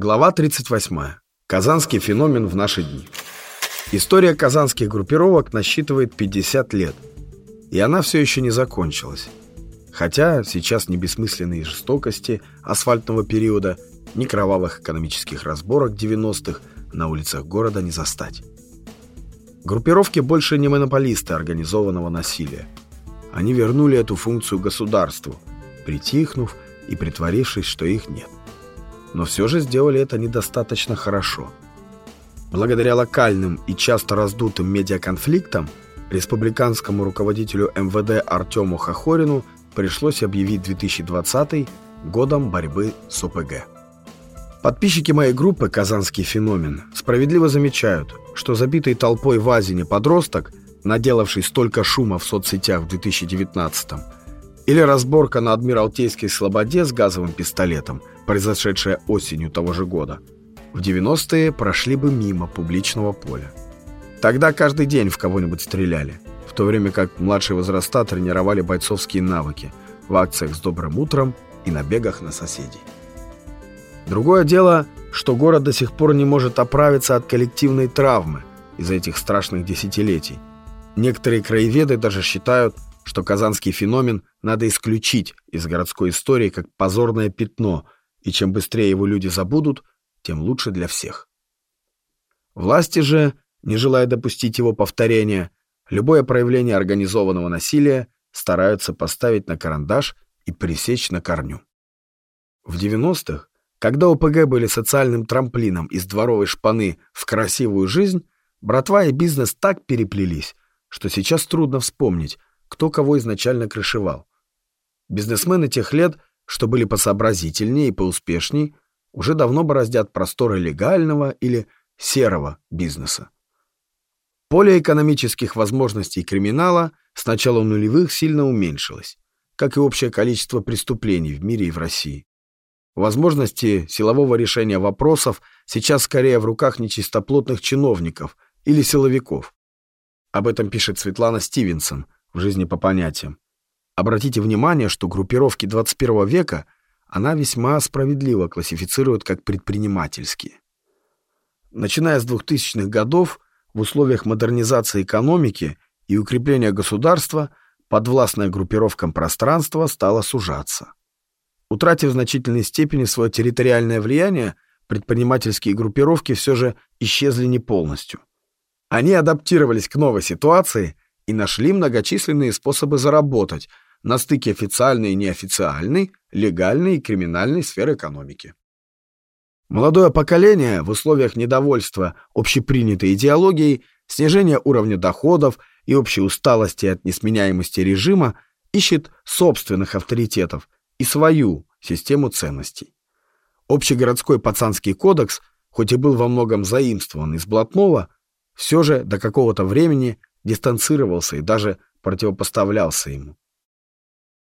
Глава 38. Казанский феномен в наши дни. История казанских группировок насчитывает 50 лет, и она все еще не закончилась. Хотя сейчас ни бессмысленные жестокости асфальтного периода, ни кровавых экономических разборок 90-х на улицах города не застать. Группировки больше не монополисты организованного насилия. Они вернули эту функцию государству, притихнув и притворившись, что их нет но все же сделали это недостаточно хорошо. Благодаря локальным и часто раздутым медиаконфликтам республиканскому руководителю МВД Артему Хохорину пришлось объявить 2020 годом борьбы с ОПГ. Подписчики моей группы «Казанский феномен» справедливо замечают, что забитый толпой в Азине подросток, наделавший столько шума в соцсетях в 2019 или разборка на Адмиралтейской слободе с газовым пистолетом – произошедшая осенью того же года, в 90-е прошли бы мимо публичного поля. Тогда каждый день в кого-нибудь стреляли, в то время как младшие возраста тренировали бойцовские навыки в акциях с добрым утром и набегах на соседей. Другое дело, что город до сих пор не может оправиться от коллективной травмы из-за этих страшных десятилетий. Некоторые краеведы даже считают, что казанский феномен надо исключить из городской истории как позорное пятно – и чем быстрее его люди забудут, тем лучше для всех. Власти же, не желая допустить его повторения, любое проявление организованного насилия стараются поставить на карандаш и пресечь на корню. В 90-х, когда ОПГ были социальным трамплином из дворовой шпаны в красивую жизнь, братва и бизнес так переплелись, что сейчас трудно вспомнить, кто кого изначально крышевал. Бизнесмены тех лет что были посообразительнее и поуспешней, уже давно бороздят просторы легального или серого бизнеса. Поле экономических возможностей криминала с начала нулевых сильно уменьшилось, как и общее количество преступлений в мире и в России. Возможности силового решения вопросов сейчас скорее в руках нечистоплотных чиновников или силовиков. Об этом пишет Светлана Стивенсон в «Жизни по понятиям». Обратите внимание, что группировки 21 века она весьма справедливо классифицирует как предпринимательские. Начиная с 2000-х годов, в условиях модернизации экономики и укрепления государства, подвластная группировкам пространство стало сужаться. Утратив в значительной степени свое территориальное влияние, предпринимательские группировки все же исчезли не полностью. Они адаптировались к новой ситуации и нашли многочисленные способы заработать – на стыке официальной и неофициальной, легальной и криминальной сферы экономики. Молодое поколение в условиях недовольства общепринятой идеологией, снижения уровня доходов и общей усталости от несменяемости режима ищет собственных авторитетов и свою систему ценностей. Общегородской пацанский кодекс, хоть и был во многом заимствован из блатного, все же до какого-то времени дистанцировался и даже противопоставлялся ему.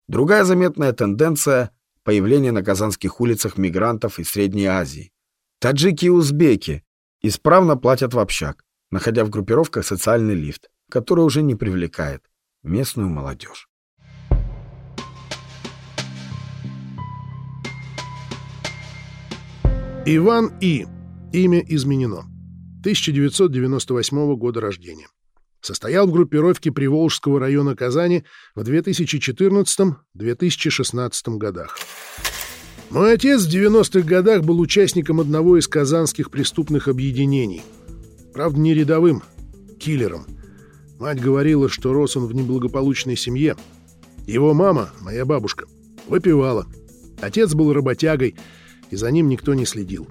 Другая заметная тенденция – появление на казанских улицах мигрантов из Средней Азии. Таджики и узбеки исправно платят в общак, находя в группировках социальный лифт, который уже не привлекает местную молодежь. Иван И. Имя изменено. 1998 года рождения состоял в группировке Приволжского района Казани в 2014-2016 годах. Мой отец в 90-х годах был участником одного из казанских преступных объединений. Правда, не рядовым, киллером. Мать говорила, что рос он в неблагополучной семье. Его мама, моя бабушка, выпивала. Отец был работягой, и за ним никто не следил.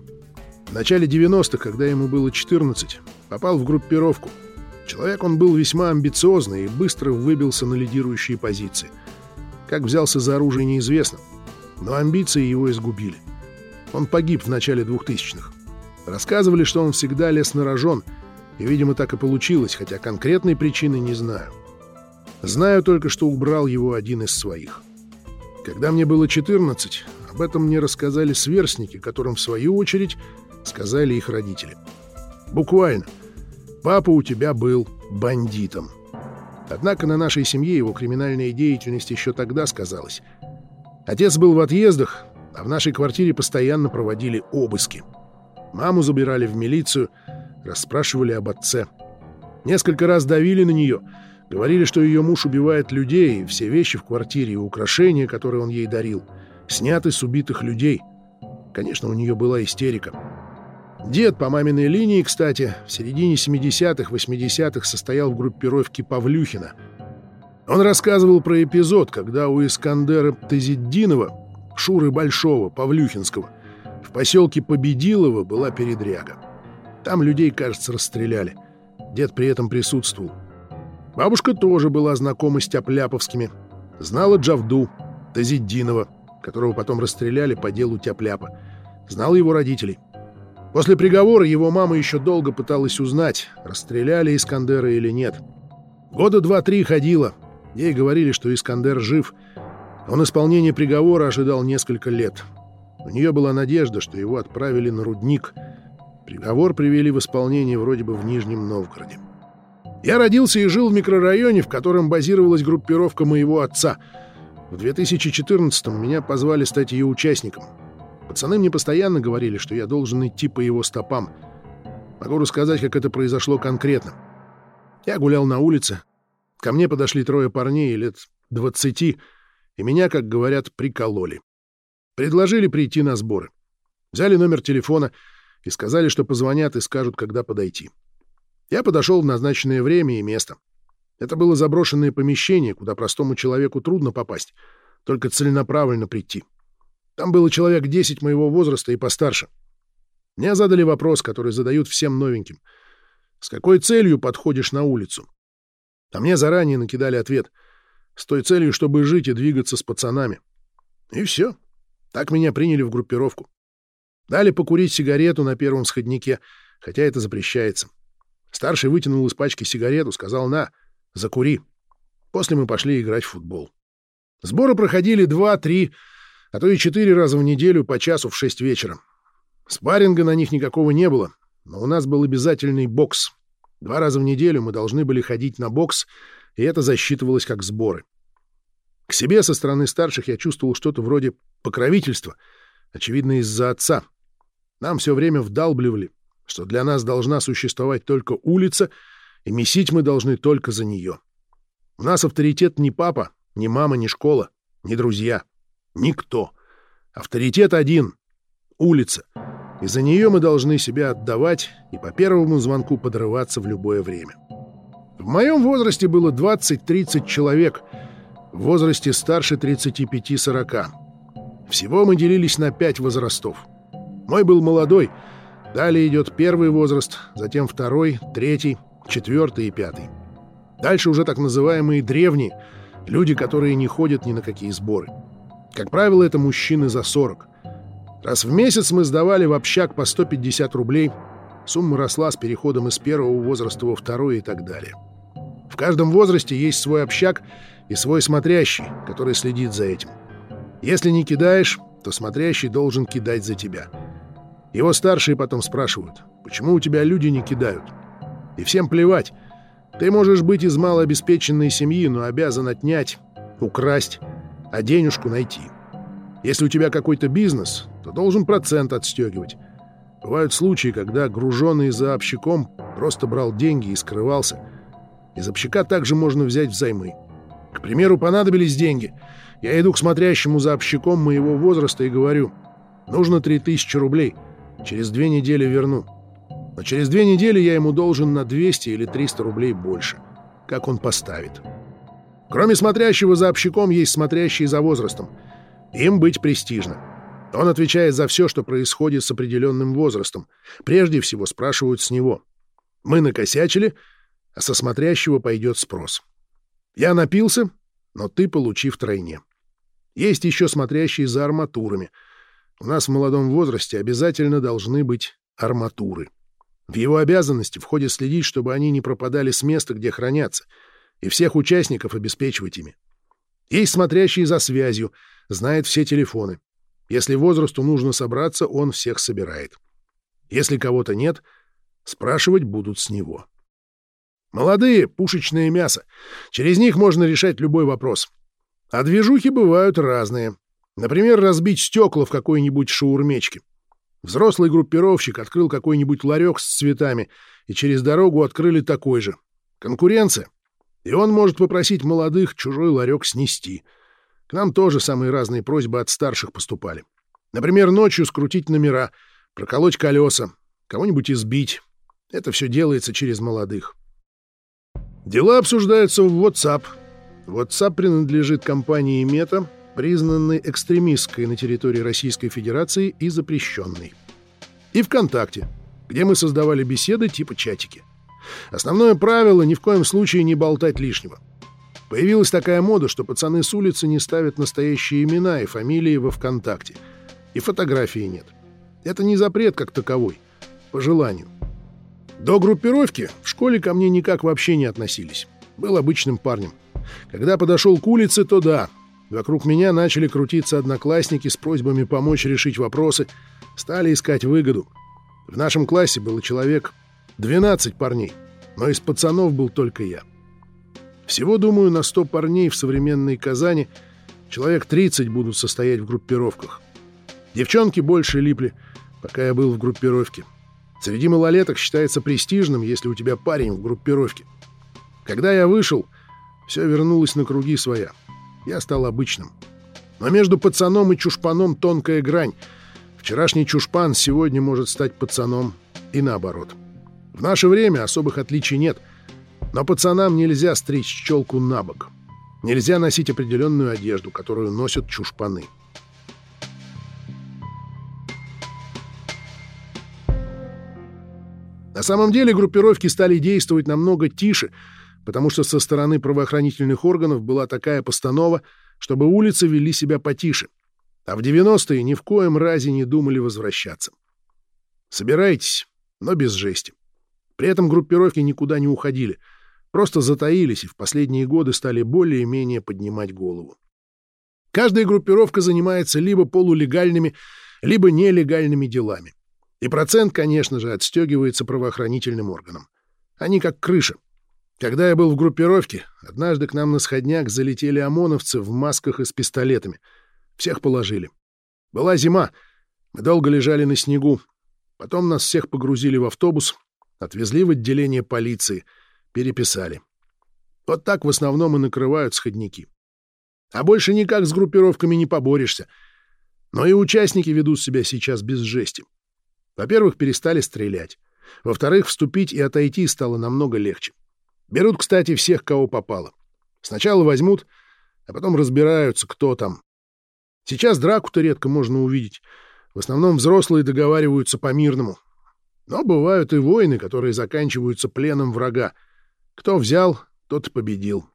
В начале 90-х, когда ему было 14, попал в группировку — Человек он был весьма амбициозный и быстро выбился на лидирующие позиции. Как взялся за оружие, неизвестно. Но амбиции его изгубили. Он погиб в начале 2000-х. Рассказывали, что он всегда лез на рожон, и, видимо, так и получилось, хотя конкретной причины не знаю. Знаю только, что убрал его один из своих. Когда мне было 14, об этом мне рассказали сверстники, которым, в свою очередь, сказали их родители. Буквально — Папа у тебя был бандитом. Однако на нашей семье его криминальная деятельность еще тогда сказалась. Отец был в отъездах, а в нашей квартире постоянно проводили обыски. Маму забирали в милицию, расспрашивали об отце. Несколько раз давили на нее, говорили, что ее муж убивает людей, и все вещи в квартире и украшения, которые он ей дарил, сняты с убитых людей. Конечно, у нее была истерика. Дед по маминой линии, кстати, в середине 70-х, 80-х состоял в группировке Павлюхина. Он рассказывал про эпизод, когда у Искандера Тазиддинова, Шуры Большого, Павлюхинского, в поселке Победилово была передряга. Там людей, кажется, расстреляли. Дед при этом присутствовал. Бабушка тоже была знакома с Тяпляповскими. Знала Джавду, Тазиддинова, которого потом расстреляли по делу Тяпляпа. Знала его родителей. После приговора его мама еще долго пыталась узнать, расстреляли Искандера или нет. Года два-три ходила. Ей говорили, что Искандер жив. Он исполнение приговора ожидал несколько лет. У нее была надежда, что его отправили на рудник. Приговор привели в исполнение вроде бы в Нижнем Новгороде. Я родился и жил в микрорайоне, в котором базировалась группировка моего отца. В 2014-м меня позвали стать ее участником — Пацаны мне постоянно говорили, что я должен идти по его стопам. Могу рассказать, как это произошло конкретно. Я гулял на улице. Ко мне подошли трое парней лет двадцати, и меня, как говорят, прикололи. Предложили прийти на сборы. Взяли номер телефона и сказали, что позвонят и скажут, когда подойти. Я подошел в назначенное время и место. Это было заброшенное помещение, куда простому человеку трудно попасть, только целенаправленно прийти. Там было человек 10 моего возраста и постарше. Мне задали вопрос, который задают всем новеньким. С какой целью подходишь на улицу? А мне заранее накидали ответ. С той целью, чтобы жить и двигаться с пацанами. И все. Так меня приняли в группировку. Дали покурить сигарету на первом сходнике, хотя это запрещается. Старший вытянул из пачки сигарету, сказал «на, закури». После мы пошли играть в футбол. Сборы проходили два-три а то и четыре раза в неделю по часу в шесть вечера. Спарринга на них никакого не было, но у нас был обязательный бокс. Два раза в неделю мы должны были ходить на бокс, и это засчитывалось как сборы. К себе со стороны старших я чувствовал что-то вроде покровительства, очевидно, из-за отца. Нам все время вдалбливали, что для нас должна существовать только улица, и месить мы должны только за нее. У нас авторитет не папа, не мама, не школа, не друзья. Никто. Авторитет один — улица. И за нее мы должны себя отдавать и по первому звонку подрываться в любое время. В моем возрасте было 20-30 человек, в возрасте старше 35-40. Всего мы делились на пять возрастов. Мой был молодой, далее идет первый возраст, затем второй, третий, четвертый и пятый. Дальше уже так называемые древние, люди, которые не ходят ни на какие сборы. Как правило, это мужчины за 40. Раз в месяц мы сдавали в общак по 150 рублей. Сумма росла с переходом из первого возраста во второй и так далее. В каждом возрасте есть свой общак и свой смотрящий, который следит за этим. Если не кидаешь, то смотрящий должен кидать за тебя. Его старшие потом спрашивают, почему у тебя люди не кидают? И всем плевать. Ты можешь быть из малообеспеченной семьи, но обязан отнять, украсть, а денежку найти. Если у тебя какой-то бизнес, то должен процент отстегивать. Бывают случаи, когда груженный за общаком просто брал деньги и скрывался. Из общака также можно взять взаймы. К примеру, понадобились деньги. Я иду к смотрящему за общаком моего возраста и говорю, нужно 3000 рублей, через две недели верну. Но через две недели я ему должен на 200 или 300 рублей больше. Как он поставит. Кроме смотрящего за общаком, есть смотрящий за возрастом. Им быть престижно. Он отвечает за все, что происходит с определенным возрастом. Прежде всего спрашивают с него. Мы накосячили, а со смотрящего пойдет спрос. Я напился, но ты получи втройне. Есть еще смотрящие за арматурами. У нас в молодом возрасте обязательно должны быть арматуры. В его обязанности входит следить, чтобы они не пропадали с места, где хранятся — и всех участников обеспечивать ими. Есть смотрящий за связью, знает все телефоны. Если возрасту нужно собраться, он всех собирает. Если кого-то нет, спрашивать будут с него. Молодые — пушечное мясо. Через них можно решать любой вопрос. А движухи бывают разные. Например, разбить стекла в какой-нибудь шаурмечке. Взрослый группировщик открыл какой-нибудь ларек с цветами, и через дорогу открыли такой же. Конкуренция. И он может попросить молодых чужой ларек снести. К нам тоже самые разные просьбы от старших поступали. Например, ночью скрутить номера, проколоть колеса, кого-нибудь избить. Это все делается через молодых. Дела обсуждаются в WhatsApp. WhatsApp принадлежит компании Meta, признанной экстремистской на территории Российской Федерации и запрещенной. И ВКонтакте, где мы создавали беседы типа чатики. Основное правило — ни в коем случае не болтать лишнего. Появилась такая мода, что пацаны с улицы не ставят настоящие имена и фамилии во ВКонтакте. И фотографии нет. Это не запрет как таковой, по желанию. До группировки в школе ко мне никак вообще не относились. Был обычным парнем. Когда подошел к улице, то да, вокруг меня начали крутиться одноклассники с просьбами помочь решить вопросы, стали искать выгоду. В нашем классе было человек 12 парней, но из пацанов был только я. Всего, думаю, на 100 парней в современной Казани человек 30 будут состоять в группировках. Девчонки больше липли, пока я был в группировке. Среди малолеток считается престижным, если у тебя парень в группировке. Когда я вышел, все вернулось на круги своя. Я стал обычным. Но между пацаном и чушпаном тонкая грань. Вчерашний чушпан сегодня может стать пацаном и наоборот. В наше время особых отличий нет. Но пацанам нельзя стричь челку на бок. Нельзя носить определенную одежду, которую носят чушпаны. На самом деле группировки стали действовать намного тише, потому что со стороны правоохранительных органов была такая постанова, чтобы улицы вели себя потише. А в 90-е ни в коем разе не думали возвращаться. Собирайтесь, но без жести. При этом группировки никуда не уходили, просто затаились и в последние годы стали более-менее поднимать голову. Каждая группировка занимается либо полулегальными, либо нелегальными делами. И процент, конечно же, отстегивается правоохранительным органам. Они как крыша. Когда я был в группировке, однажды к нам на сходняк залетели ОМОНовцы в масках и с пистолетами. Всех положили. Была зима. Мы долго лежали на снегу. Потом нас всех погрузили в автобус, отвезли в отделение полиции, переписали. Вот так в основном и накрывают сходники. А больше никак с группировками не поборешься. Но и участники ведут себя сейчас без жести. Во-первых, перестали стрелять. Во-вторых, вступить и отойти стало намного легче. Берут, кстати, всех, кого попало. Сначала возьмут, а потом разбираются, кто там. Сейчас драку-то редко можно увидеть. В основном взрослые договариваются по-мирному. Но бывают и войны, которые заканчиваются пленом врага. Кто взял, тот победил.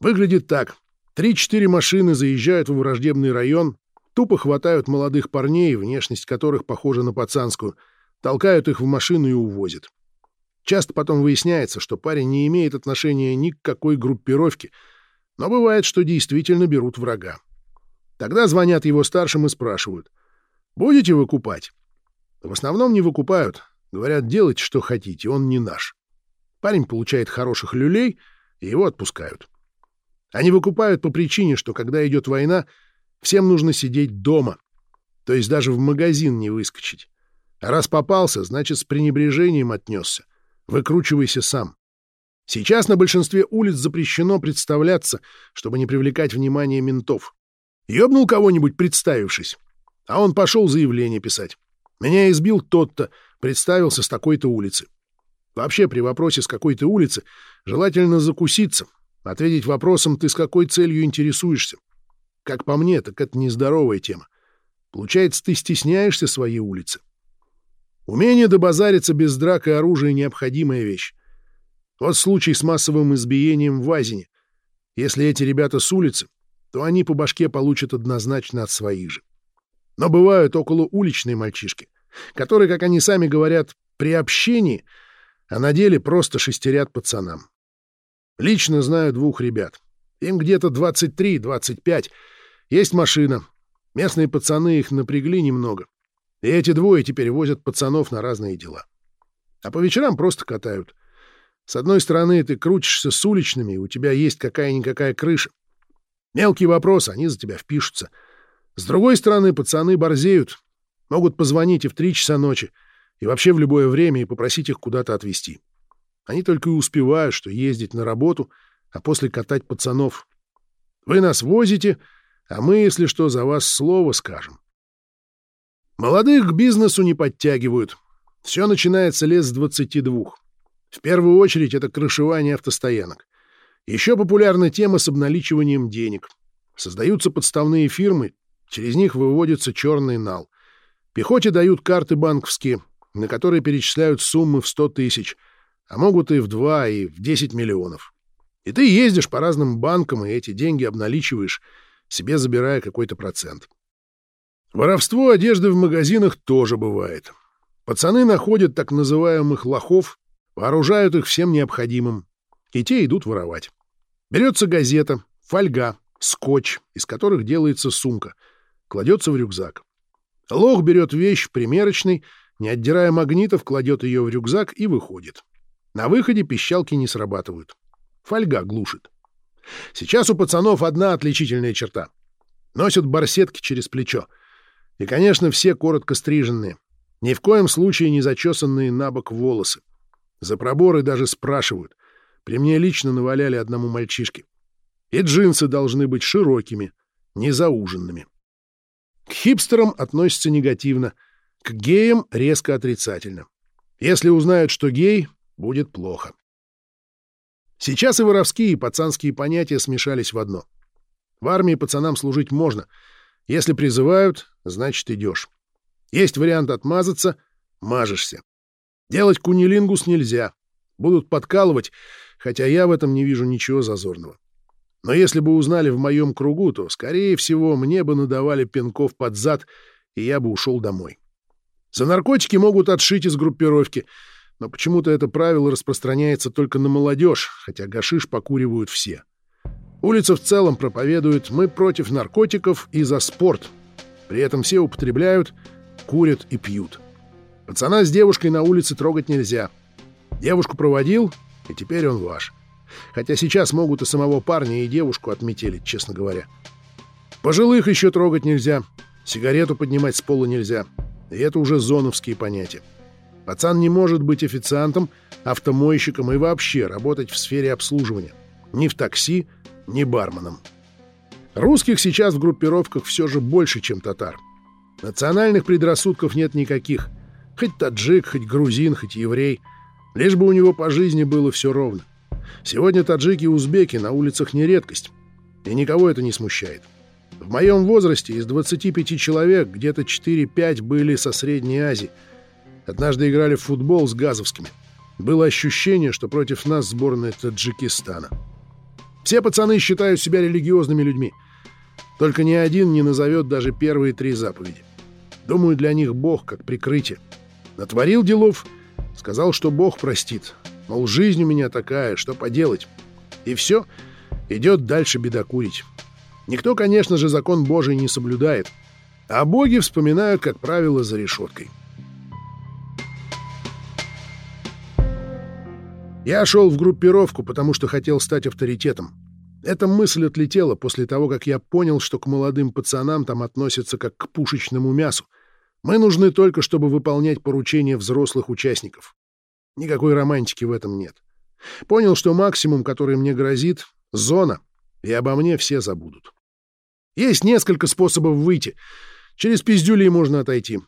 Выглядит так. Три-четыре машины заезжают в враждебный район, Тупо хватают молодых парней, внешность которых похожа на пацанскую, толкают их в машину и увозят. Часто потом выясняется, что парень не имеет отношения ни к какой группировке, но бывает, что действительно берут врага. Тогда звонят его старшим и спрашивают, «Будете выкупать?» В основном не выкупают, говорят, делайте, что хотите, он не наш. Парень получает хороших люлей, и его отпускают. Они выкупают по причине, что когда идет война, Всем нужно сидеть дома, то есть даже в магазин не выскочить. А раз попался, значит, с пренебрежением отнесся. Выкручивайся сам. Сейчас на большинстве улиц запрещено представляться, чтобы не привлекать внимание ментов. Ёбнул кого-нибудь, представившись. А он пошел заявление писать. Меня избил тот-то, представился с такой-то улицы. Вообще, при вопросе с какой-то улицы желательно закуситься, ответить вопросом «ты с какой целью интересуешься?». Как по мне, так это нездоровая тема. Получается, ты стесняешься своей улицы. Умение добазариться без драк и оружия — необходимая вещь. Вот случай с массовым избиением в Азине. Если эти ребята с улицы, то они по башке получат однозначно от своих же. Но бывают около уличные мальчишки, которые, как они сами говорят, при общении, а на деле просто шестерят пацанам. Лично знаю двух ребят. Им где-то 23-25, есть машина. Местные пацаны их напрягли немного. И эти двое теперь возят пацанов на разные дела. А по вечерам просто катают. С одной стороны, ты крутишься с уличными, у тебя есть какая-никакая крыша. Мелкий вопрос, они за тебя впишутся. С другой стороны, пацаны борзеют. Могут позвонить и в три часа ночи, и вообще в любое время и попросить их куда-то отвезти. Они только и успевают, что ездить на работу, а после катать пацанов. Вы нас возите, а мы, если что, за вас слово скажем. Молодых к бизнесу не подтягивают. Все начинается лет с 22. В первую очередь это крышевание автостоянок. Еще популярна тема с обналичиванием денег. Создаются подставные фирмы, через них выводится черный нал. Пехоте дают карты банковские, на которые перечисляют суммы в 100 тысяч, а могут и в 2, и в 10 миллионов. И ты ездишь по разным банкам и эти деньги обналичиваешь, себе забирая какой-то процент. Воровство одежды в магазинах тоже бывает. Пацаны находят так называемых лохов, вооружают их всем необходимым, и те идут воровать. Берется газета, фольга, скотч, из которых делается сумка, кладется в рюкзак. Лох берет вещь примерочный, не отдирая магнитов, кладет ее в рюкзак и выходит. На выходе пищалки не срабатывают. Фольга глушит. Сейчас у пацанов одна отличительная черта. Носят барсетки через плечо. И, конечно, все коротко стриженные. Ни в коем случае не зачесанные на бок волосы. За проборы даже спрашивают. При мне лично наваляли одному мальчишке. И джинсы должны быть широкими, не зауженными. К хипстерам относятся негативно, к геям резко отрицательно. Если узнают, что гей, будет плохо. Сейчас и воровские, и пацанские понятия смешались в одно. В армии пацанам служить можно. Если призывают, значит идешь. Есть вариант отмазаться — мажешься. Делать кунилингус нельзя. Будут подкалывать, хотя я в этом не вижу ничего зазорного. Но если бы узнали в моем кругу, то, скорее всего, мне бы надавали пинков под зад, и я бы ушел домой. За наркотики могут отшить из группировки — но почему-то это правило распространяется только на молодежь, хотя гашиш покуривают все. Улица в целом проповедует «мы против наркотиков и за спорт». При этом все употребляют, курят и пьют. Пацана с девушкой на улице трогать нельзя. Девушку проводил, и теперь он ваш. Хотя сейчас могут и самого парня, и девушку отметелить, честно говоря. Пожилых еще трогать нельзя, сигарету поднимать с пола нельзя. И это уже зоновские понятия. Пацан не может быть официантом, автомойщиком и вообще работать в сфере обслуживания. Ни в такси, ни барменом. Русских сейчас в группировках все же больше, чем татар. Национальных предрассудков нет никаких. Хоть таджик, хоть грузин, хоть еврей. Лишь бы у него по жизни было все ровно. Сегодня таджики и узбеки на улицах не редкость. И никого это не смущает. В моем возрасте из 25 человек где-то 4-5 были со Средней Азии – Однажды играли в футбол с газовскими. Было ощущение, что против нас сборная Таджикистана. Все пацаны считают себя религиозными людьми. Только ни один не назовет даже первые три заповеди. Думаю, для них Бог как прикрытие. Натворил делов, сказал, что Бог простит. Мол, жизнь у меня такая, что поделать. И все, идет дальше бедокурить. Никто, конечно же, закон Божий не соблюдает. А боги вспоминают, как правило, за решеткой. Я шел в группировку, потому что хотел стать авторитетом. Эта мысль отлетела после того, как я понял, что к молодым пацанам там относятся как к пушечному мясу. Мы нужны только, чтобы выполнять поручения взрослых участников. Никакой романтики в этом нет. Понял, что максимум, который мне грозит — зона, и обо мне все забудут. Есть несколько способов выйти. Через пиздюли можно отойти.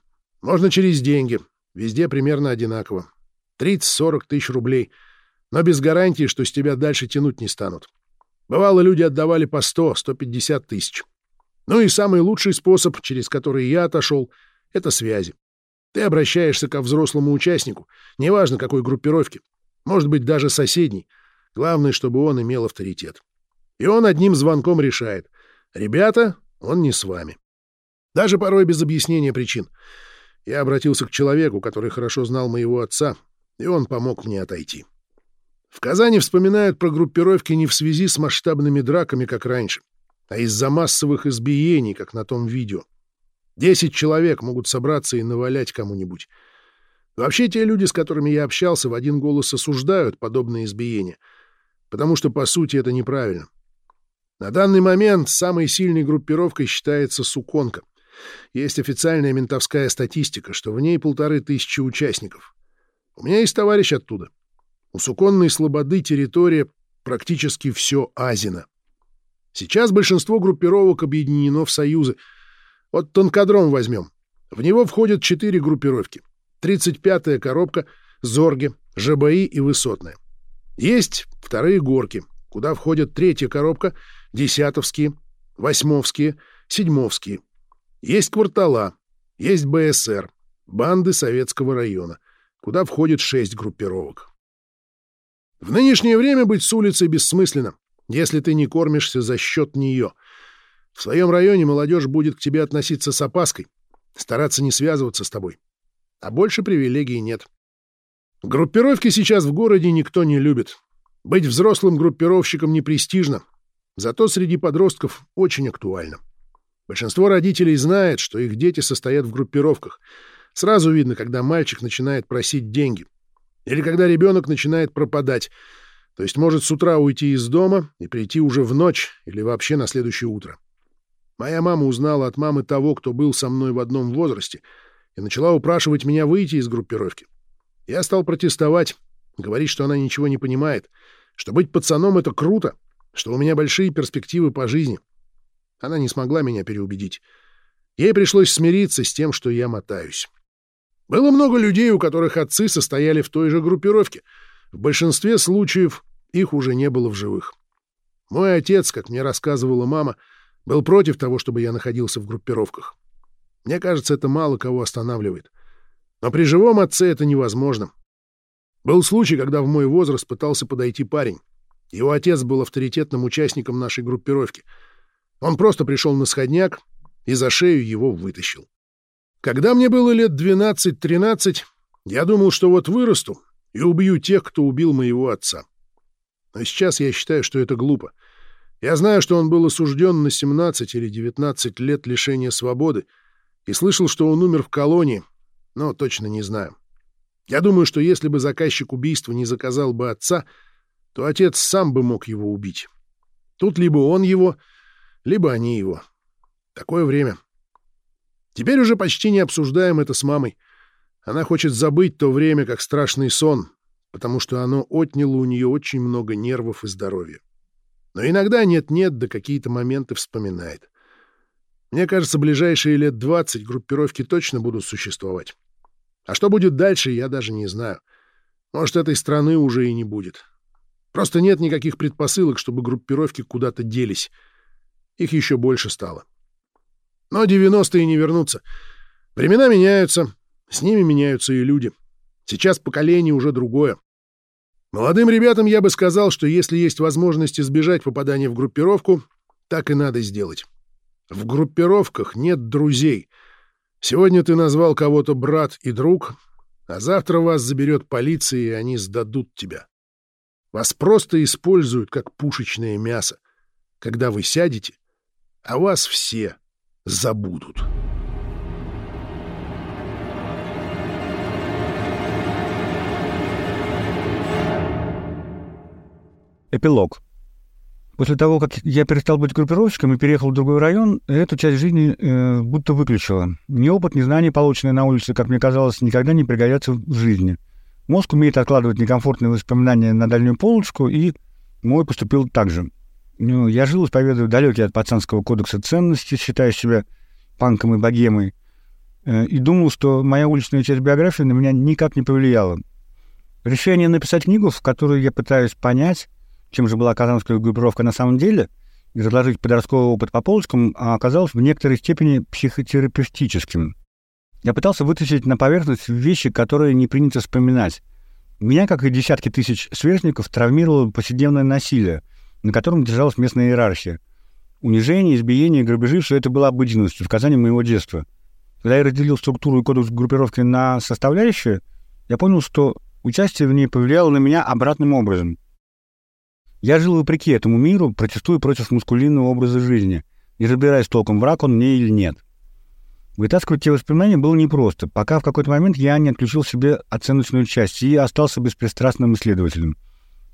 Можно через деньги. Везде примерно одинаково. 30-40 тысяч рублей — но без гарантии, что с тебя дальше тянуть не станут. Бывало, люди отдавали по 100-150 тысяч. Ну и самый лучший способ, через который я отошел, — это связи. Ты обращаешься ко взрослому участнику, неважно какой группировки, может быть, даже соседней. Главное, чтобы он имел авторитет. И он одним звонком решает. Ребята, он не с вами. Даже порой без объяснения причин. Я обратился к человеку, который хорошо знал моего отца, и он помог мне отойти. В Казани вспоминают про группировки не в связи с масштабными драками, как раньше, а из-за массовых избиений, как на том видео. Десять человек могут собраться и навалять кому-нибудь. Вообще, те люди, с которыми я общался, в один голос осуждают подобные избиения, потому что, по сути, это неправильно. На данный момент самой сильной группировкой считается «Суконка». Есть официальная ментовская статистика, что в ней полторы тысячи участников. У меня есть товарищ оттуда. У Суконной Слободы территория практически все Азина. Сейчас большинство группировок объединено в союзы. Вот Тонкодром возьмем. В него входят четыре группировки. 35-я коробка, Зорги, ЖБИ и Высотная. Есть вторые горки, куда входят третья коробка, Десятовские, Восьмовские, Седьмовские. Есть квартала, есть БСР, банды Советского района, куда входит шесть группировок. В нынешнее время быть с улицей бессмысленно, если ты не кормишься за счет нее. В своем районе молодежь будет к тебе относиться с опаской, стараться не связываться с тобой. А больше привилегий нет. Группировки сейчас в городе никто не любит. Быть взрослым группировщиком не престижно, зато среди подростков очень актуально. Большинство родителей знает, что их дети состоят в группировках. Сразу видно, когда мальчик начинает просить деньги. Или когда ребенок начинает пропадать, то есть может с утра уйти из дома и прийти уже в ночь или вообще на следующее утро. Моя мама узнала от мамы того, кто был со мной в одном возрасте, и начала упрашивать меня выйти из группировки. Я стал протестовать, говорить, что она ничего не понимает, что быть пацаном — это круто, что у меня большие перспективы по жизни. Она не смогла меня переубедить. Ей пришлось смириться с тем, что я мотаюсь. Было много людей, у которых отцы состояли в той же группировке. В большинстве случаев их уже не было в живых. Мой отец, как мне рассказывала мама, был против того, чтобы я находился в группировках. Мне кажется, это мало кого останавливает. Но при живом отце это невозможно. Был случай, когда в мой возраст пытался подойти парень. Его отец был авторитетным участником нашей группировки. Он просто пришел на сходняк и за шею его вытащил. Когда мне было лет 12-13, я думал, что вот вырасту и убью тех, кто убил моего отца. Но сейчас я считаю, что это глупо. Я знаю, что он был осужден на 17 или 19 лет лишения свободы и слышал, что он умер в колонии, но точно не знаю. Я думаю, что если бы заказчик убийства не заказал бы отца, то отец сам бы мог его убить. Тут либо он его, либо они его. Такое время. Теперь уже почти не обсуждаем это с мамой. Она хочет забыть то время как страшный сон, потому что оно отняло у нее очень много нервов и здоровья. Но иногда нет-нет, да какие-то моменты вспоминает. Мне кажется, ближайшие лет двадцать группировки точно будут существовать. А что будет дальше, я даже не знаю. Может, этой страны уже и не будет. Просто нет никаких предпосылок, чтобы группировки куда-то делись. Их еще больше стало. Но 90-е не вернутся. Времена меняются, с ними меняются и люди. Сейчас поколение уже другое. Молодым ребятам я бы сказал, что если есть возможность избежать попадания в группировку, так и надо сделать. В группировках нет друзей. Сегодня ты назвал кого-то брат и друг, а завтра вас заберет полиция, и они сдадут тебя. Вас просто используют как пушечное мясо. Когда вы сядете, а вас все забудут. Эпилог. После того, как я перестал быть группировщиком и переехал в другой район, эту часть жизни э, будто выключила. Ни опыт, ни знания, полученные на улице, как мне казалось, никогда не пригодятся в жизни. Мозг умеет откладывать некомфортные воспоминания на дальнюю полочку, и мой поступил так же. Ну, я жил, исповедуя далекий от пацанского кодекса ценностей, считая себя панком и богемой, э, и думал, что моя уличная часть биографии на меня никак не повлияла. Решение написать книгу, в которой я пытаюсь понять, чем же была казанская группировка на самом деле, и разложить подростковый опыт по полочкам, оказалось в некоторой степени психотерапевтическим. Я пытался вытащить на поверхность вещи, которые не принято вспоминать. Меня, как и десятки тысяч сверстников, травмировало повседневное насилие, на котором держалась местная иерархия. Унижение, избиение, грабежи — все это было обыденностью в Казани моего детства. Когда я разделил структуру и кодекс группировки на составляющие, я понял, что участие в ней повлияло на меня обратным образом. Я жил вопреки этому миру, протестуя против мускулинного образа жизни, не разбираясь толком, враг он мне или нет. Вытаскивать те воспоминания было непросто, пока в какой-то момент я не отключил себе оценочную часть и остался беспристрастным исследователем.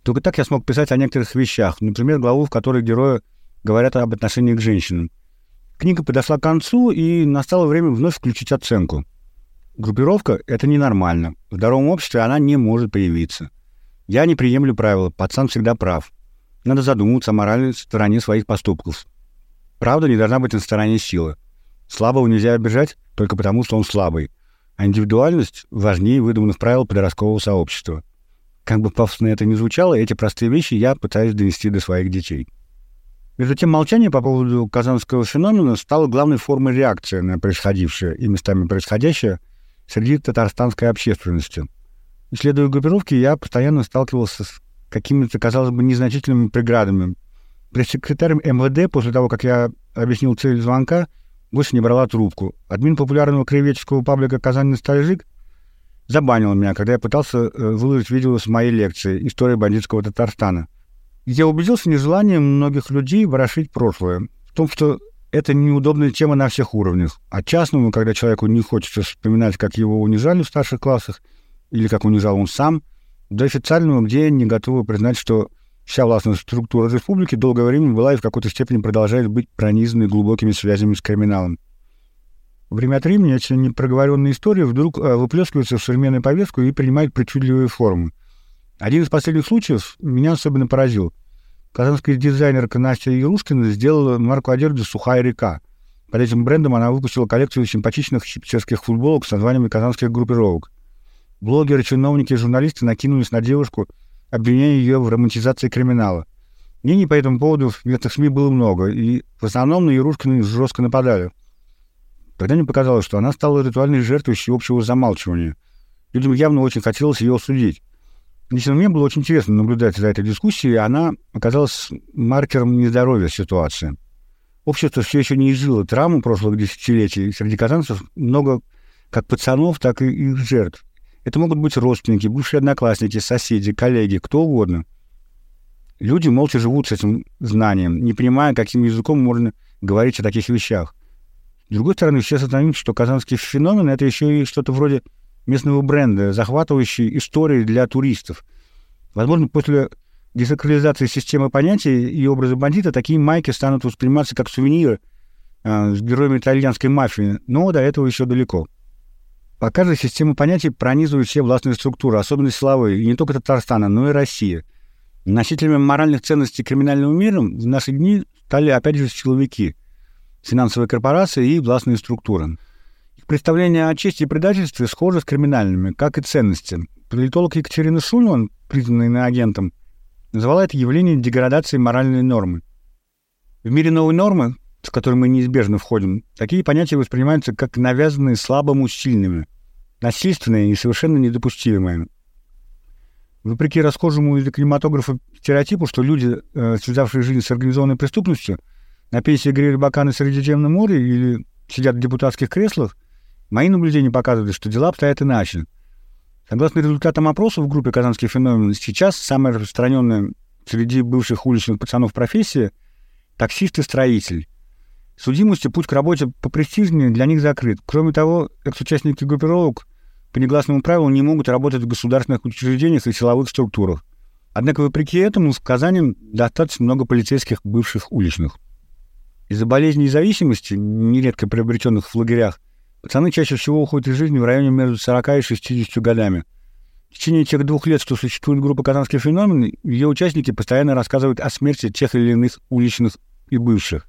Только так я смог писать о некоторых вещах, например, главу, в которой герои говорят об отношении к женщинам. Книга подошла к концу, и настало время вновь включить оценку. Группировка — это ненормально. В здоровом обществе она не может появиться. Я не приемлю правила, пацан всегда прав. Надо задумываться о моральной стороне своих поступков. Правда не должна быть на стороне силы. Слабого нельзя обижать только потому, что он слабый. А индивидуальность важнее выдуманных правил подросткового сообщества. Как бы пафосно это ни звучало, эти простые вещи я пытаюсь донести до своих детей. Между тем, молчание по поводу казанского феномена стало главной формой реакции на происходившее и местами происходящее среди татарстанской общественности. Исследуя группировки, я постоянно сталкивался с какими-то, казалось бы, незначительными преградами. Пресс-секретарь МВД, после того, как я объяснил цель звонка, больше не брала трубку. Админ популярного краеведческого паблика «Казань ностальжик» забанил меня, когда я пытался э, выложить видео с моей лекции «История бандитского Татарстана», я убедился в нежелании многих людей ворошить прошлое. В том, что это неудобная тема на всех уровнях. От частному, когда человеку не хочется вспоминать, как его унижали в старших классах, или как унижал он сам, до официального, где не готовы признать, что вся властная структура республики долгое время была и в какой-то степени продолжает быть пронизанной глубокими связями с криминалом. Время от времени эти непроговоренные истории вдруг э, выплескиваются в современную повестку и принимают причудливые формы. Один из последних случаев меня особенно поразил. Казанская дизайнерка Настя Ярушкина сделала марку одежды «Сухая река». Под этим брендом она выпустила коллекцию симпатичных хипстерских футболок с названиями казанских группировок. Блогеры, чиновники и журналисты накинулись на девушку, обвиняя ее в романтизации криминала. Мнений по этому поводу в местных СМИ было много, и в основном на Ярушкину жестко нападали. Тогда мне показалось, что она стала ритуальной жертвой всеобщего замалчивания. Людям явно очень хотелось ее осудить. Лично мне было очень интересно наблюдать за этой дискуссией, и она оказалась маркером нездоровья ситуации. Общество все еще не изжило травму прошлых десятилетий. Среди казанцев много как пацанов, так и их жертв. Это могут быть родственники, бывшие одноклассники, соседи, коллеги, кто угодно. Люди молча живут с этим знанием, не понимая, каким языком можно говорить о таких вещах. С другой стороны, все осознают, что казанский феномен — это еще и что-то вроде местного бренда, захватывающей истории для туристов. Возможно, после десакрализации системы понятий и образа бандита такие майки станут восприниматься как сувениры э, с героями итальянской мафии, но до этого еще далеко. Пока же система понятий пронизывает все властные структуры, особенно силовые, и не только Татарстана, но и Россия. Носителями моральных ценностей криминального мира в наши дни стали, опять же, силовики, финансовые корпорации и властные структуры. Представления о чести и предательстве схожи с криминальными, как и ценности. Политолог Екатерина Шульман, признанный агентом, назвала это явление деградацией моральной нормы. В мире новой нормы, в которой мы неизбежно входим, такие понятия воспринимаются как навязанные слабому сильными, насильственные и совершенно недопустимые. Вопреки расхожему из кинематографа стереотипу, что люди, э, связавшие жизнь с организованной преступностью, на пенсии грели бока на Средиземном море или сидят в депутатских креслах – Мои наблюдения показывают, что дела обстоят иначе. Согласно результатам опросов в группе «Казанский феномен», сейчас самая распространенная среди бывших уличных пацанов профессия – таксист и строитель. Судимость путь к работе по престижнее для них закрыт. Кроме того, экс-участники группировок по негласному правилу не могут работать в государственных учреждениях и силовых структурах. Однако, вопреки этому, в Казани достаточно много полицейских бывших уличных. Из-за болезней зависимости, нередко приобретенных в лагерях, Пацаны чаще всего уходят из жизни в районе между 40 и 60 годами. В течение тех двух лет, что существует группа «Казанский феномен», ее участники постоянно рассказывают о смерти тех или иных уличных и бывших.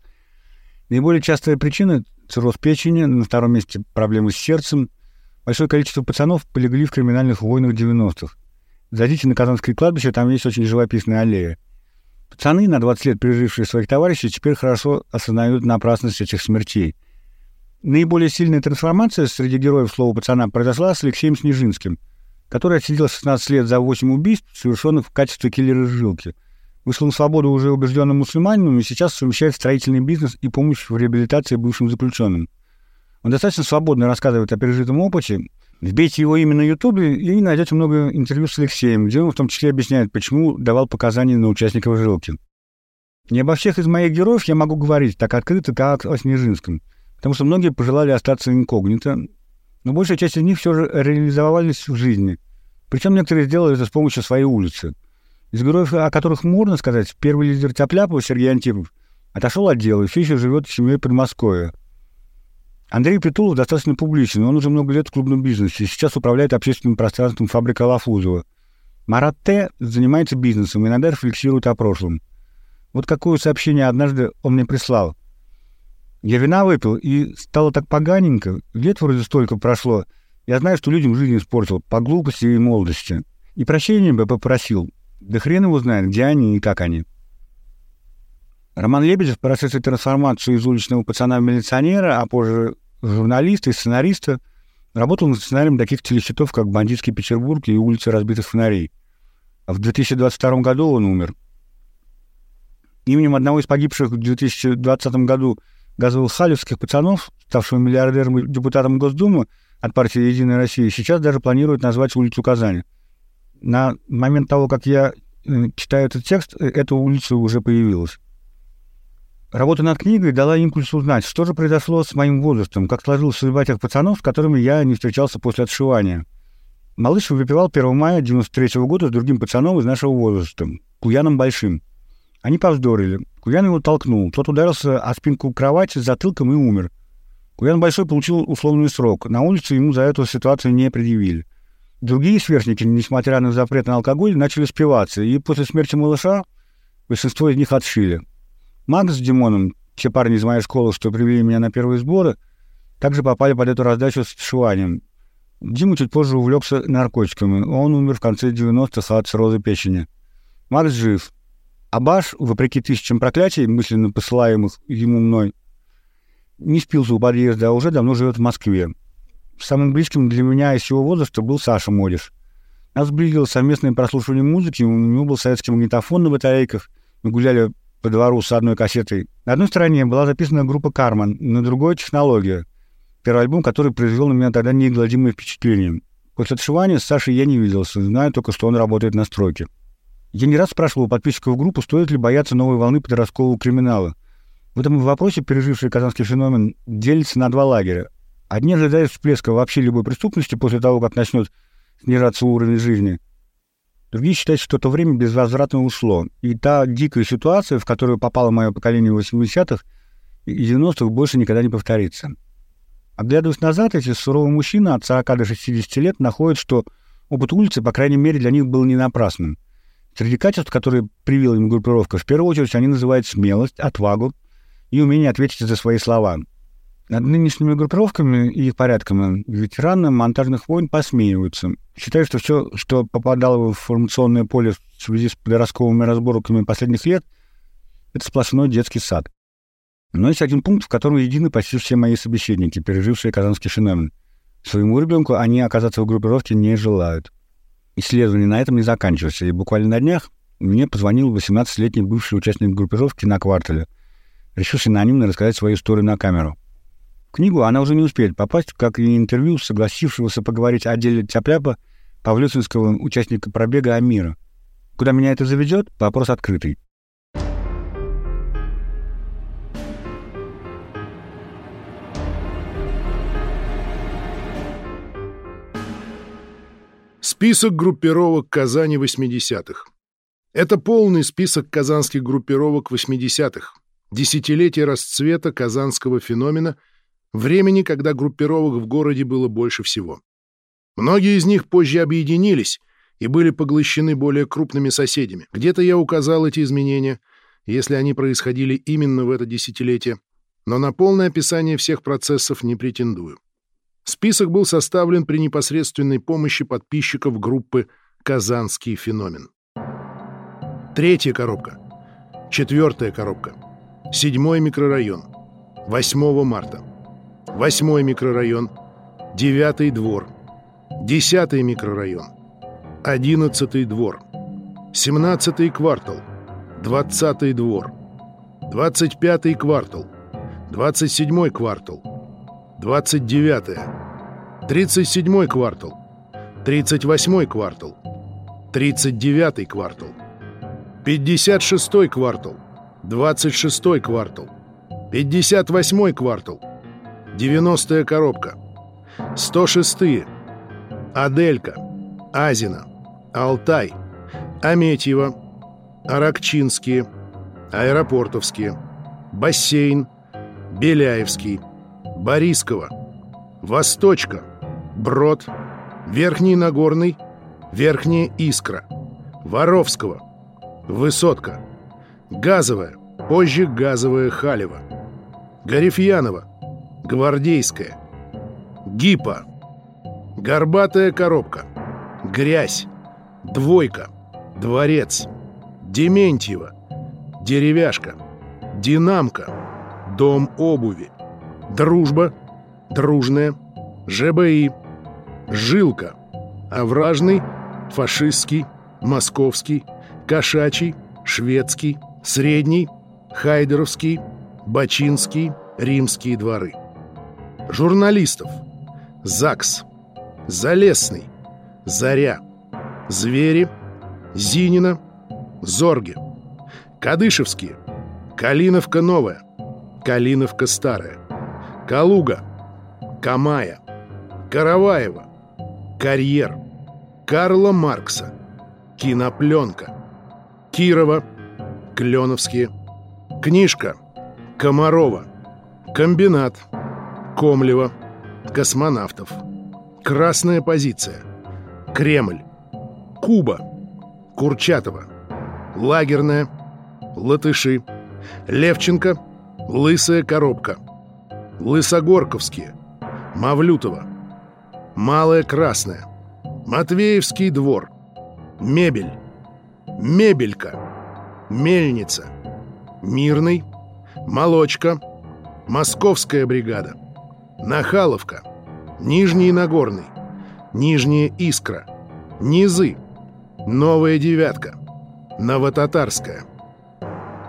Наиболее частая причина – цирроз печени, на втором месте проблемы с сердцем. Большое количество пацанов полегли в криминальных войнах 90-х. Зайдите на Казанское кладбище, там есть очень живописная аллея. Пацаны, на 20 лет пережившие своих товарищей, теперь хорошо осознают напрасность этих смертей – Наиболее сильная трансформация среди героев слова пацана произошла с Алексеем Снежинским, который отсидел 16 лет за 8 убийств, совершенных в качестве киллера жилки. Вышел на свободу уже убежденным мусульманином и сейчас совмещает строительный бизнес и помощь в реабилитации бывшим заключенным. Он достаточно свободно рассказывает о пережитом опыте. Вбейте его имя на Ютубе и найдете много интервью с Алексеем, где он в том числе объясняет, почему давал показания на участников жилки. Не обо всех из моих героев я могу говорить так открыто, как о Снежинском – потому что многие пожелали остаться инкогнито, но большая часть из них все же реализовались в жизни. Причем некоторые сделали это с помощью своей улицы. Из героев, о которых можно сказать, первый лидер Тяпляпова Сергей Антипов Отошел от дела и все еще живет с семьей Подмосковья. Андрей Петулов достаточно публичен, он уже много лет в клубном бизнесе сейчас управляет общественным пространством фабрика Лафузова. Марат Т. занимается бизнесом, иногда рефлексирует о прошлом. Вот какое сообщение однажды он мне прислал. Я вина выпил, и стало так поганенько. Лет вроде столько прошло. Я знаю, что людям жизнь испортил по глупости и молодости. И прощения бы попросил. Да хрен его знает, где они и как они. Роман Лебедев в процессе трансформации из уличного пацана в милиционера, а позже журналиста и сценариста, работал над сценарием таких телесчетов, как «Бандитский Петербург» и «Улица разбитых фонарей». А в 2022 году он умер. Именем одного из погибших в 2020 году газовых халевских пацанов, ставшего миллиардером и депутатом Госдумы от партии «Единая Россия», сейчас даже планируют назвать улицу Казани. На момент того, как я э, читаю этот текст, э, эта улица уже появилась. Работа над книгой дала импульс узнать, что же произошло с моим возрастом, как сложилась судьба тех пацанов, с которыми я не встречался после отшивания. Малыш выпивал 1 мая 93 -го года с другим пацаном из нашего возраста, Куяном Большим. Они повздорили. Куян его толкнул. Тот ударился о спинку кровати с затылком и умер. Куян Большой получил условный срок. На улице ему за эту ситуацию не предъявили. Другие сверстники, несмотря на запрет на алкоголь, начали спиваться, и после смерти малыша большинство из них отшили. Макс с Димоном, те парни из моей школы, что привели меня на первые сборы, также попали под эту раздачу с шиванием. Дима чуть позже увлекся наркотиками. Он умер в конце 90-х от цирроза печени. Макс жив. Абаш, вопреки тысячам проклятий, мысленно посылаемых ему мной, не спился у подъезда, а уже давно живет в Москве. Самым близким для меня из всего возраста был Саша Модиш. Нас сблизило совместное прослушивание музыки, у него был советский магнитофон на батарейках, мы гуляли по двору с одной кассетой. На одной стороне была записана группа «Карман», на другой — «Технология». Первый альбом, который произвел на меня тогда неизгладимое впечатление. После отшивания с Сашей я не виделся, знаю только, что он работает на стройке. Я не раз спрашивал у подписчиков группы, стоит ли бояться новой волны подросткового криминала. В этом вопросе переживший казанский феномен делится на два лагеря. Одни ожидают всплеска вообще любой преступности после того, как начнет снижаться уровень жизни — Другие считают, что то время безвозвратно ушло. И та дикая ситуация, в которую попало мое поколение 80-х и 90-х, больше никогда не повторится. Оглядываясь назад, эти суровые мужчины от 40 до 60 лет находят, что опыт улицы, по крайней мере, для них был не напрасным. Среди качеств, которые привила им группировка, в первую очередь они называют смелость, отвагу и умение ответить за свои слова. Над нынешними группировками и их порядками ветераны монтажных войн посмеиваются. Считаю, что все, что попадало в информационное поле в связи с подростковыми разборками последних лет, это сплошной детский сад. Но есть один пункт, в котором едины почти все мои собеседники, пережившие казанский феномен. Своему ребенку они оказаться в группировке не желают. Исследование на этом не заканчивается, и буквально на днях мне позвонил 18-летний бывший участник группировки на квартале, решивший анонимно рассказать свою историю на камеру. Книгу она уже не успеет попасть, как и интервью согласившегося поговорить о деле Тяпляпа Павлюцинского участника пробега Амира. Куда меня это заведет, вопрос открытый. Список группировок Казани 80-х. Это полный список казанских группировок 80-х, десятилетие расцвета казанского феномена — времени, когда группировок в городе было больше всего. Многие из них позже объединились и были поглощены более крупными соседями. Где-то я указал эти изменения, если они происходили именно в это десятилетие, но на полное описание всех процессов не претендую. Список был составлен при непосредственной помощи подписчиков группы «Казанский феномен». Третья коробка. Четвертая коробка. Седьмой микрорайон. 8 марта. Восьмой микрорайон, Девятый двор, Десятый микрорайон, Одиннадцатый двор, Семнадцатый квартал, Двадцатый двор, Двадцать пятый квартал, Двадцать седьмой квартал, Двадцать девятое, Тридцать седьмой квартал, Тридцать восьмой квартал, Тридцать девятый квартал, Пятьдесят шестой квартал, Двадцать шестой квартал, Пятьдесят восьмой квартал, 90-я коробка. 106-е. Аделька. Азина. Алтай. Аметьево. Аракчинские. Аэропортовские. Бассейн, Беляевский, Борисково, Восточка, Брод, Верхний Нагорный, Верхняя Искра, Воровского, Высотка, Газовая, позже Газовая Халева, Гарифьянова, Гвардейская, Гипа, Горбатая коробка, Грязь, Двойка, Дворец, Дементьева, Деревяшка, Динамка, Дом обуви, Дружба, Дружная, ЖБИ, Жилка, Овражный, Фашистский, Московский, Кошачий, Шведский, Средний, Хайдеровский, Бачинский, Римские дворы. Журналистов. ЗАГС. Залесный. Заря. Звери. Зинина. Зорге. Кадышевские. Калиновка новая. Калиновка старая. Калуга. Камая. Караваева. Карьер. Карла Маркса. Кинопленка. Кирова. Кленовские. Книжка. Комарова. Комбинат. Комлева. Космонавтов. Красная позиция. Кремль. Куба. Курчатова. Лагерная. Латыши. Левченко. Лысая коробка. Лысогорковские. Мавлютова. Малая Красная. Матвеевский двор. Мебель. Мебелька. Мельница. Мирный. Молочка. Московская бригада. Нахаловка. Нижний Нагорный. Нижняя Искра. Низы. Новая Девятка. Новотатарская.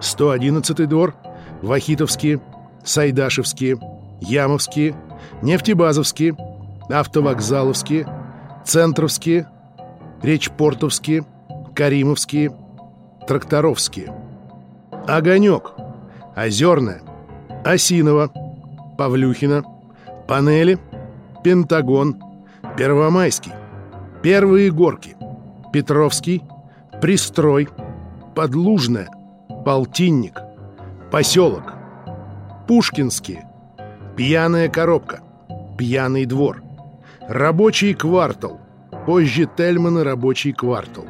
111 двор. Вахитовские. Сайдашевские. Ямовские. Нефтебазовские. Автовокзаловские. Центровские. Речпортовские. Каримовские. Тракторовские. Огонек. Озерная. Осинова. Павлюхина. Панели. Пентагон. Первомайский. Первые горки. Петровский. Пристрой. Подлужная. Полтинник. Поселок. Пушкинские. Пьяная коробка. Пьяный двор. Рабочий квартал. Позже Тельмана рабочий квартал.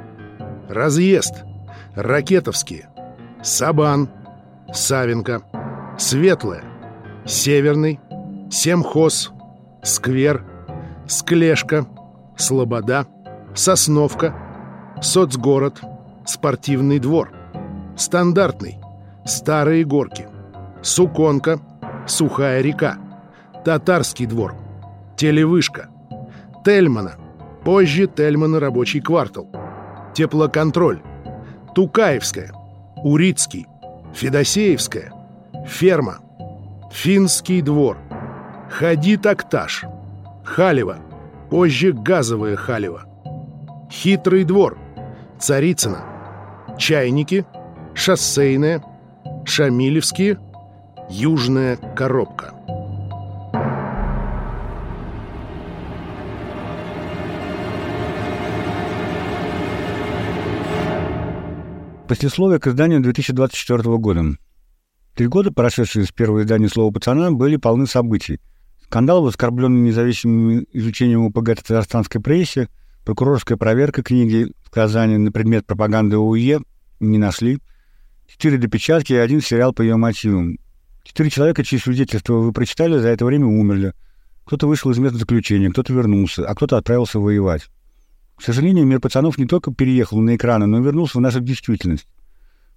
Разъезд. Ракетовские. Сабан. Савенко. Светлая. Северный. Семхоз. Сквер. Склешка. Слобода. Сосновка. Соцгород. Спортивный двор. Стандартный. Старые горки. Суконка. Сухая река. Татарский двор. Телевышка. Тельмана. Позже Тельмана рабочий квартал. Теплоконтроль. Тукаевская. Урицкий. Федосеевская. Ферма. Финский двор. Ходи такташ. Халева. Позже газовая Халева. Хитрый двор. Царицына. Чайники. Шоссейная. Шамилевские. Южная коробка. Послесловие к изданию 2024 года. Три года, прошедшие с первого издания «Слова пацана», были полны событий. Скандал, оскорбленный независимым изучением УПГ татарстанской прессе, прокурорская проверка книги в Казани на предмет пропаганды ОУЕ не нашли, четыре допечатки и один сериал по ее мотивам. Четыре человека, чьи свидетельства вы прочитали, за это время умерли. Кто-то вышел из места заключения, кто-то вернулся, а кто-то отправился воевать. К сожалению, мир пацанов не только переехал на экраны, но и вернулся в нашу действительность.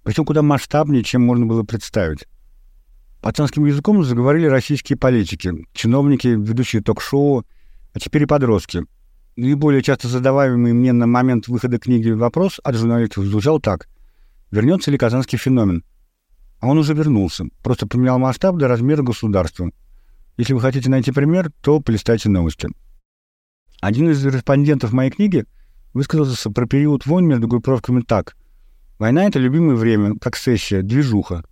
Причем куда масштабнее, чем можно было представить. Пацанским языком заговорили российские политики, чиновники, ведущие ток-шоу, а теперь и подростки. Наиболее часто задаваемый мне на момент выхода книги вопрос от журналистов звучал так. Вернется ли казанский феномен? А он уже вернулся, просто поменял масштаб до размера государства. Если вы хотите найти пример, то полистайте новости. Один из респондентов моей книги высказался про период войн между группировками так. «Война — это любимое время, как сессия, движуха.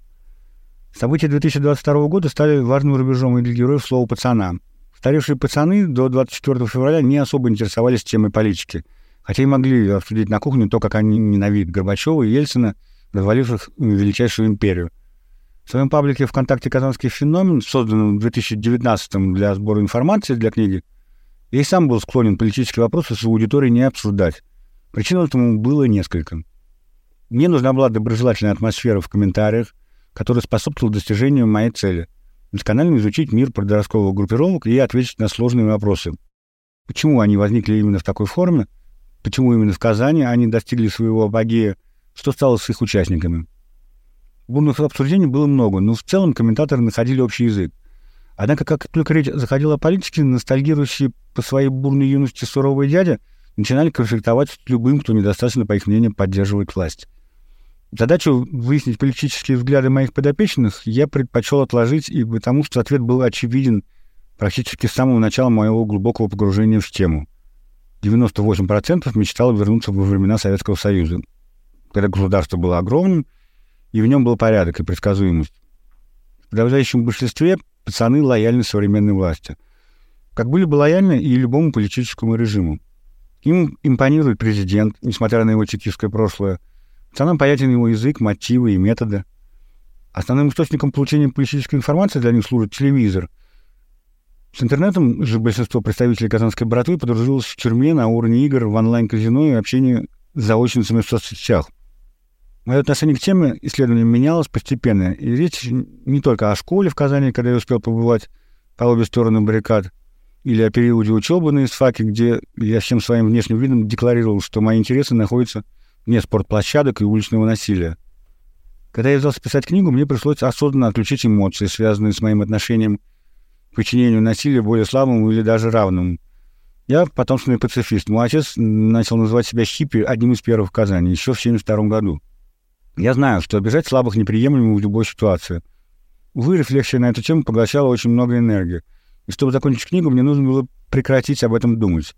События 2022 года стали важным рубежом и для героев слова «пацана». Старевшие пацаны до 24 февраля не особо интересовались темой политики, хотя и могли обсудить на кухне то, как они ненавидят Горбачева и Ельцина, разваливших величайшую империю. В своем паблике ВКонтакте «Казанский феномен», созданном в 2019 для сбора информации для книги, я и сам был склонен политические вопросы с аудиторией не обсуждать. Причин этому было несколько. Мне нужна была доброжелательная атмосфера в комментариях, которая способствовала достижению моей цели — досконально изучить мир подростковых группировок и ответить на сложные вопросы. Почему они возникли именно в такой форме? Почему именно в Казани они достигли своего апогея? Что стало с их участниками? Бурных обсуждений было много, но в целом комментаторы находили общий язык. Однако, как только речь заходила о политике, ностальгирующие по своей бурной юности суровые дяди начинали конфликтовать с любым, кто недостаточно, по их мнению, поддерживает власть. Задачу выяснить политические взгляды моих подопечных я предпочел отложить, и потому что ответ был очевиден практически с самого начала моего глубокого погружения в тему. 98% мечтал вернуться во времена Советского Союза, когда государство было огромным, и в нем был порядок и предсказуемость. В подавляющем большинстве пацаны лояльны современной власти. Как были бы лояльны и любому политическому режиму. Им импонирует президент, несмотря на его чекистское прошлое. Пацанам понятен его язык, мотивы и методы. Основным источником получения политической информации для них служит телевизор. С интернетом же большинство представителей казанской братвы подружилось в тюрьме на уровне игр в онлайн-казино и общения с заочницами в соцсетях – Мое отношение к теме исследования менялось постепенно, и речь не только о школе в Казани, когда я успел побывать по обе стороны баррикад, или о периоде учебы на ИСФАКе, где я всем своим внешним видом декларировал, что мои интересы находятся вне спортплощадок и уличного насилия. Когда я взялся писать книгу, мне пришлось осознанно отключить эмоции, связанные с моим отношением к причинению насилия более слабому или даже равному. Я потомственный пацифист. Мой отец начал называть себя хиппи одним из первых в Казани, еще в 1972 году. Я знаю, что обижать слабых неприемлемо в любой ситуации. Увы, рефлексия на эту тему поглощала очень много энергии. И чтобы закончить книгу, мне нужно было прекратить об этом думать.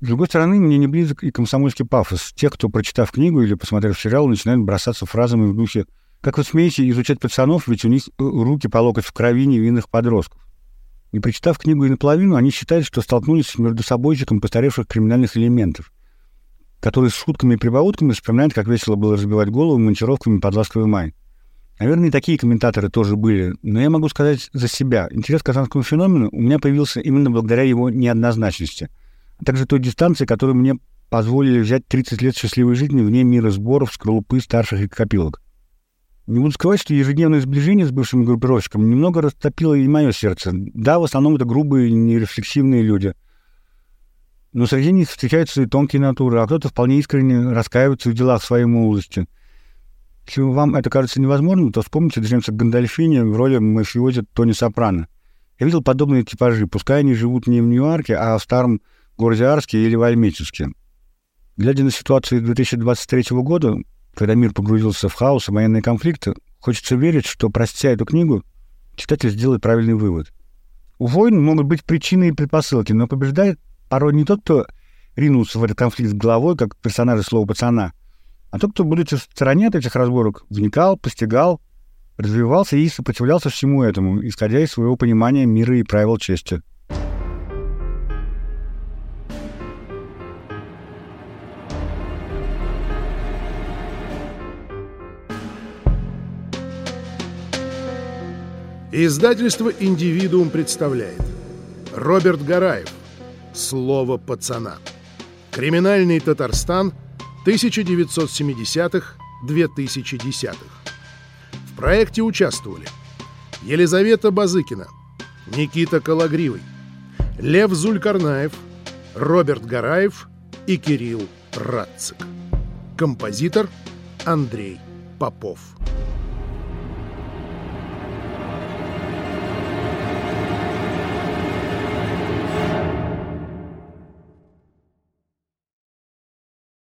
С другой стороны, мне не близок и комсомольский пафос. Те, кто, прочитав книгу или посмотрев сериал, начинают бросаться фразами в духе «Как вы смеете изучать пацанов, ведь у них э, руки по локоть в крови невинных подростков». Не прочитав книгу и наполовину, они считают, что столкнулись с между собойчиком постаревших криминальных элементов который с шутками и прибаутками вспоминает, как весело было разбивать голову монтировками под ласковый май. Наверное, и такие комментаторы тоже были, но я могу сказать за себя. Интерес к казанскому феномену у меня появился именно благодаря его неоднозначности, а также той дистанции, которую мне позволили взять 30 лет счастливой жизни вне мира сборов, скорлупы, старших и копилок. Не буду скрывать, что ежедневное сближение с бывшим группировщиком немного растопило и мое сердце. Да, в основном это грубые, нерефлексивные люди — но среди них встречаются и тонкие натуры, а кто-то вполне искренне раскаивается в делах своей молодости. Если вам это кажется невозможным, то вспомните Джеймса Гандальфини в роли мафиози Тони Сопрано. Я видел подобные типажи, пускай они живут не в Нью-Йорке, а в старом городе Арске или в. Глядя на ситуацию 2023 года, когда мир погрузился в хаос и военные конфликты, хочется верить, что, прочтя эту книгу, читатель сделает правильный вывод. У войн могут быть причины и предпосылки, но побеждает порой не тот, кто ринулся в этот конфликт головой, как персонажи слова пацана, а тот, кто, будучи в стороне от этих разборок, вникал, постигал, развивался и сопротивлялся всему этому, исходя из своего понимания мира и правил чести. Издательство «Индивидуум» представляет Роберт Гараев Слово пацана. Криминальный Татарстан 1970-х-2010-х. В проекте участвовали Елизавета Базыкина, Никита Калагривый, Лев Зулькарнаев, Роберт Гараев и Кирилл Радцик. Композитор Андрей Попов.